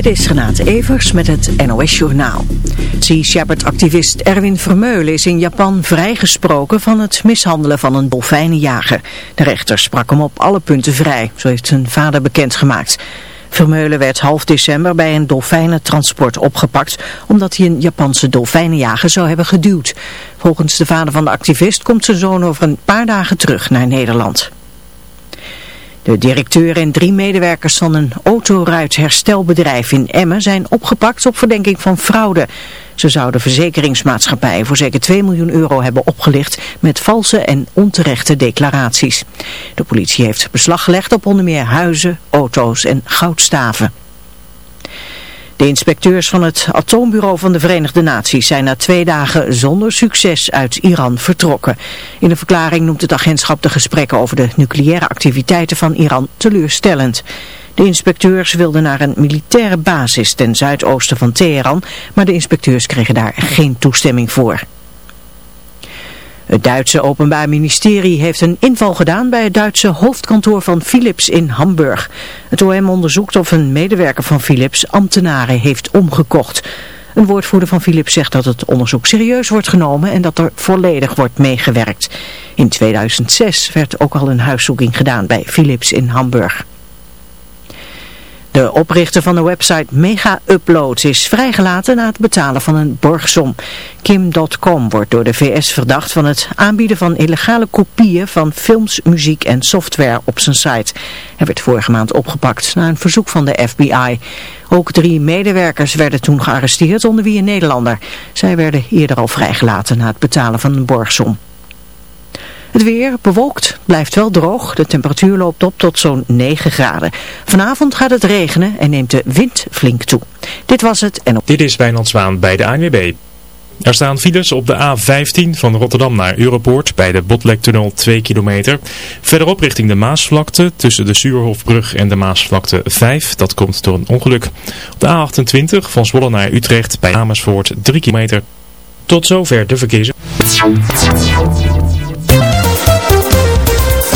Dit is Renate Evers met het NOS Journaal. Sea Shepherd-activist Erwin Vermeulen is in Japan vrijgesproken van het mishandelen van een dolfijnenjager. De rechter sprak hem op alle punten vrij, zo heeft zijn vader bekendgemaakt. Vermeulen werd half december bij een dolfijnentransport opgepakt omdat hij een Japanse dolfijnenjager zou hebben geduwd. Volgens de vader van de activist komt zijn zoon over een paar dagen terug naar Nederland. De directeur en drie medewerkers van een autoruitherstelbedrijf in Emmen zijn opgepakt op verdenking van fraude. Ze zouden verzekeringsmaatschappijen voor zeker 2 miljoen euro hebben opgelicht met valse en onterechte declaraties. De politie heeft beslag gelegd op onder meer huizen, auto's en goudstaven. De inspecteurs van het atoombureau van de Verenigde Naties zijn na twee dagen zonder succes uit Iran vertrokken. In een verklaring noemt het agentschap de gesprekken over de nucleaire activiteiten van Iran teleurstellend. De inspecteurs wilden naar een militaire basis ten zuidoosten van Teheran, maar de inspecteurs kregen daar geen toestemming voor. Het Duitse Openbaar Ministerie heeft een inval gedaan bij het Duitse hoofdkantoor van Philips in Hamburg. Het OM onderzoekt of een medewerker van Philips ambtenaren heeft omgekocht. Een woordvoerder van Philips zegt dat het onderzoek serieus wordt genomen en dat er volledig wordt meegewerkt. In 2006 werd ook al een huiszoeking gedaan bij Philips in Hamburg. De oprichter van de website Mega Uploads is vrijgelaten na het betalen van een borgsom. Kim.com wordt door de VS verdacht van het aanbieden van illegale kopieën van films, muziek en software op zijn site. Hij werd vorige maand opgepakt na een verzoek van de FBI. Ook drie medewerkers werden toen gearresteerd, onder wie een Nederlander. Zij werden eerder al vrijgelaten na het betalen van een borgsom. Het weer bewolkt, blijft wel droog. De temperatuur loopt op tot zo'n 9 graden. Vanavond gaat het regenen en neemt de wind flink toe. Dit was het en op... Dit is Wijnand Zwaan bij de ANWB. Er staan files op de A15 van Rotterdam naar Europoort bij de Botlektunnel 2 kilometer. Verderop richting de Maasvlakte tussen de Suurhofbrug en de Maasvlakte 5. Dat komt door een ongeluk. Op de A28 van Zwolle naar Utrecht bij Amersfoort 3 kilometer. Tot zover de verkeers.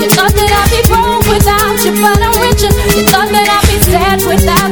You thought that I'd be broke without you, but I'm richer. You thought that I'd be sad without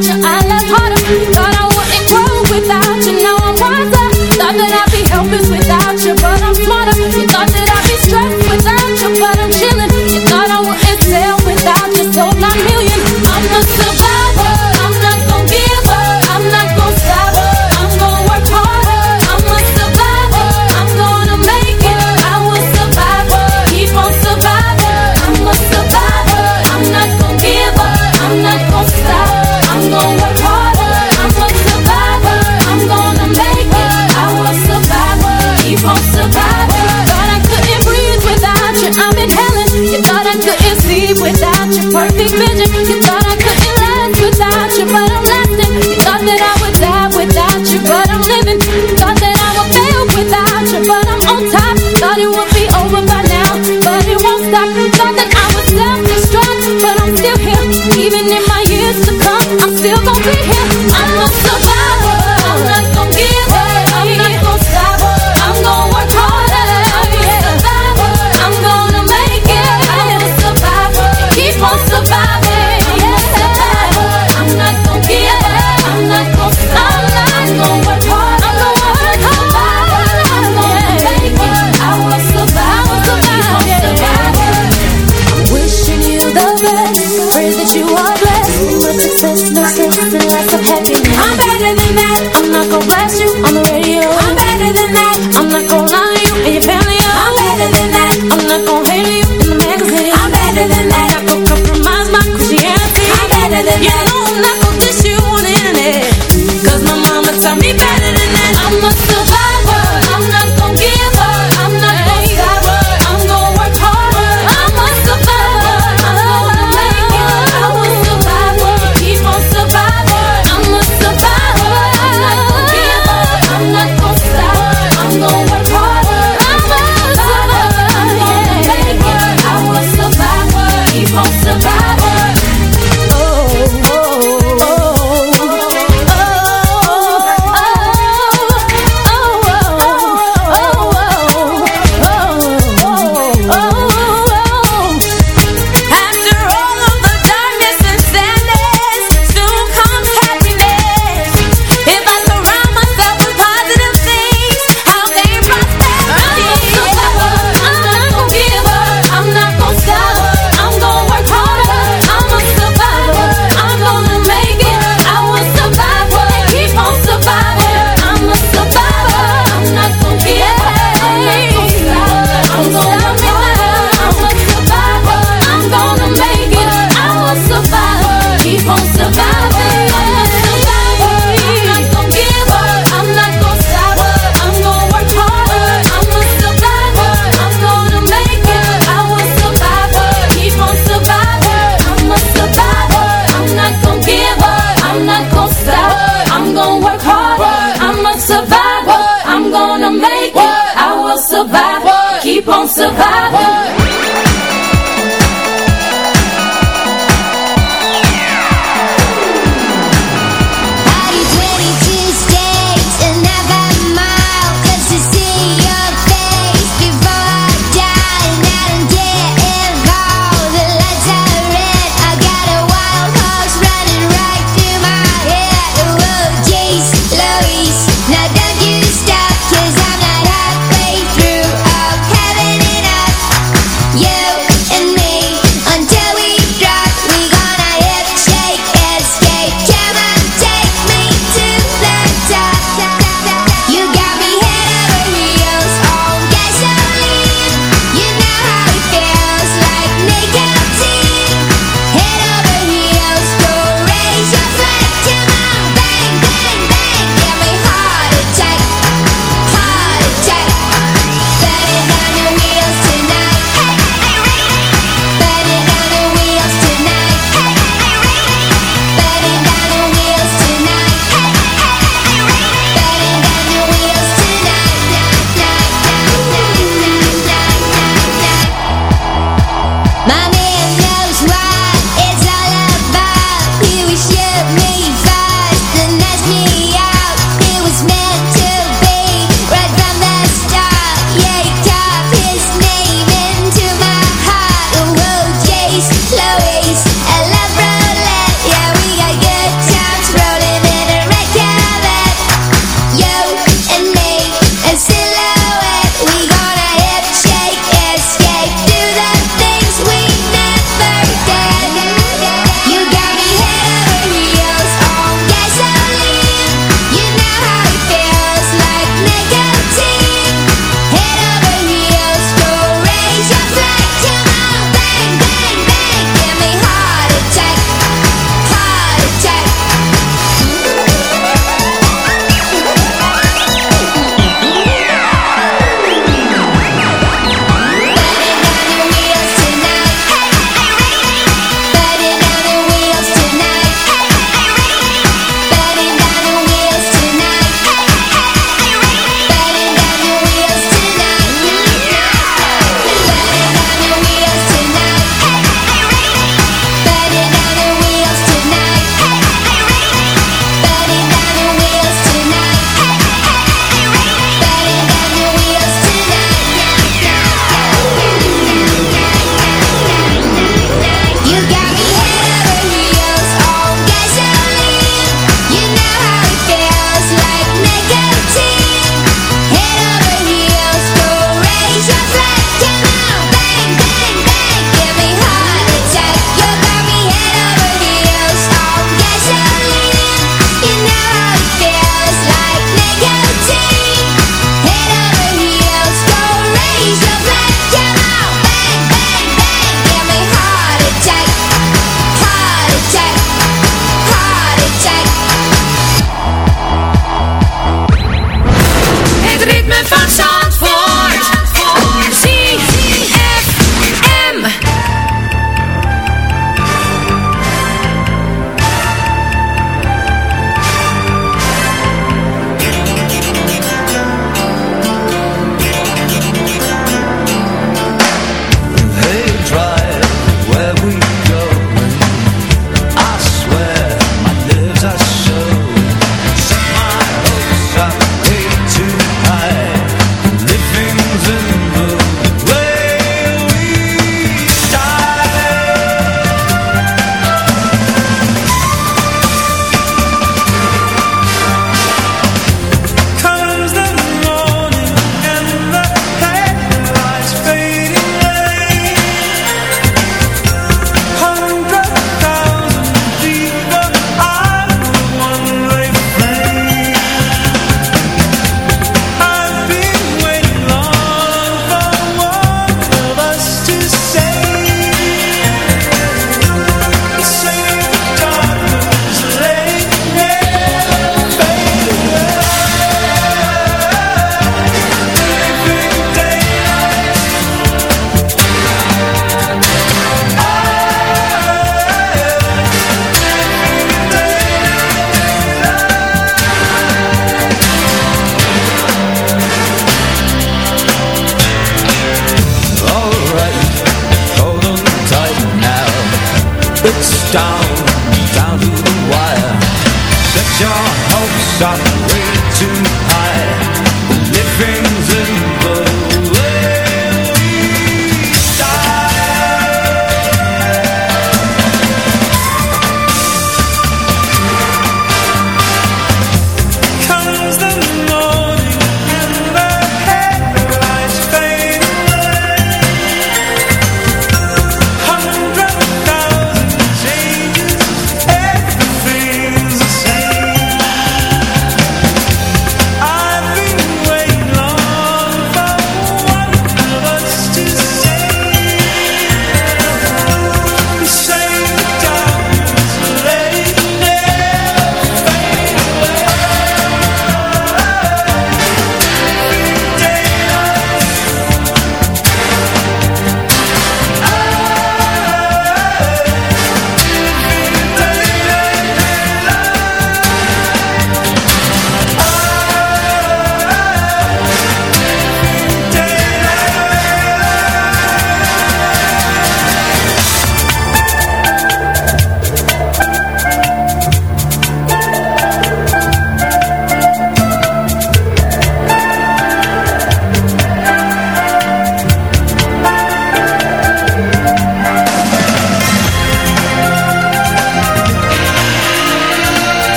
survive. Keep on.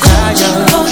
cry. Make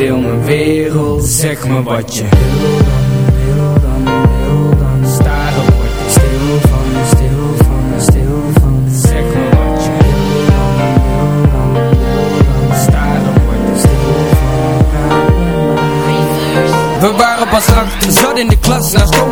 heel mijn wereld Zeg me wat je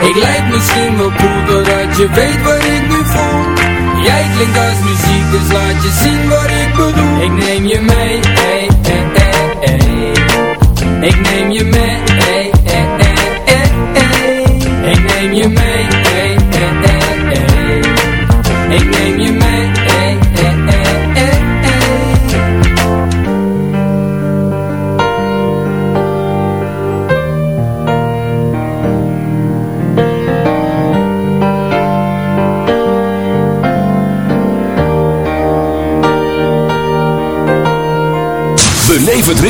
Ik lijk misschien wel cool Doordat je weet wat ik nu voel. Jij klinkt als bedoel Ik neem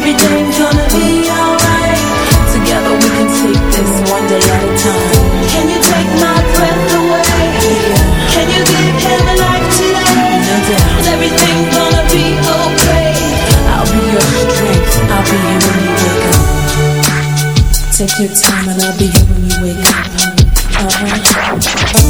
Everything's gonna be alright. Together we can take this one day at a time. Can you take my breath away? Can you give life today? Is everything gonna be okay? I'll be your strength. I'll be here when you wake up. Take your time and I'll be here when you wake up. Uh-huh.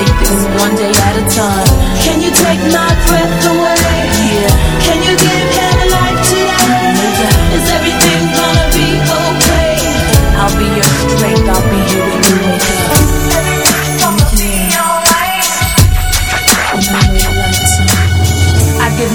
take this one day at a time. Can you take my breath away? Yeah. Can you give him a life today? Is everything gonna be okay? I'll be your strength. I'll be here when you wake.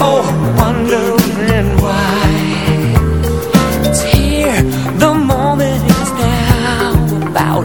Oh, wondering why. It's here, the moment is now About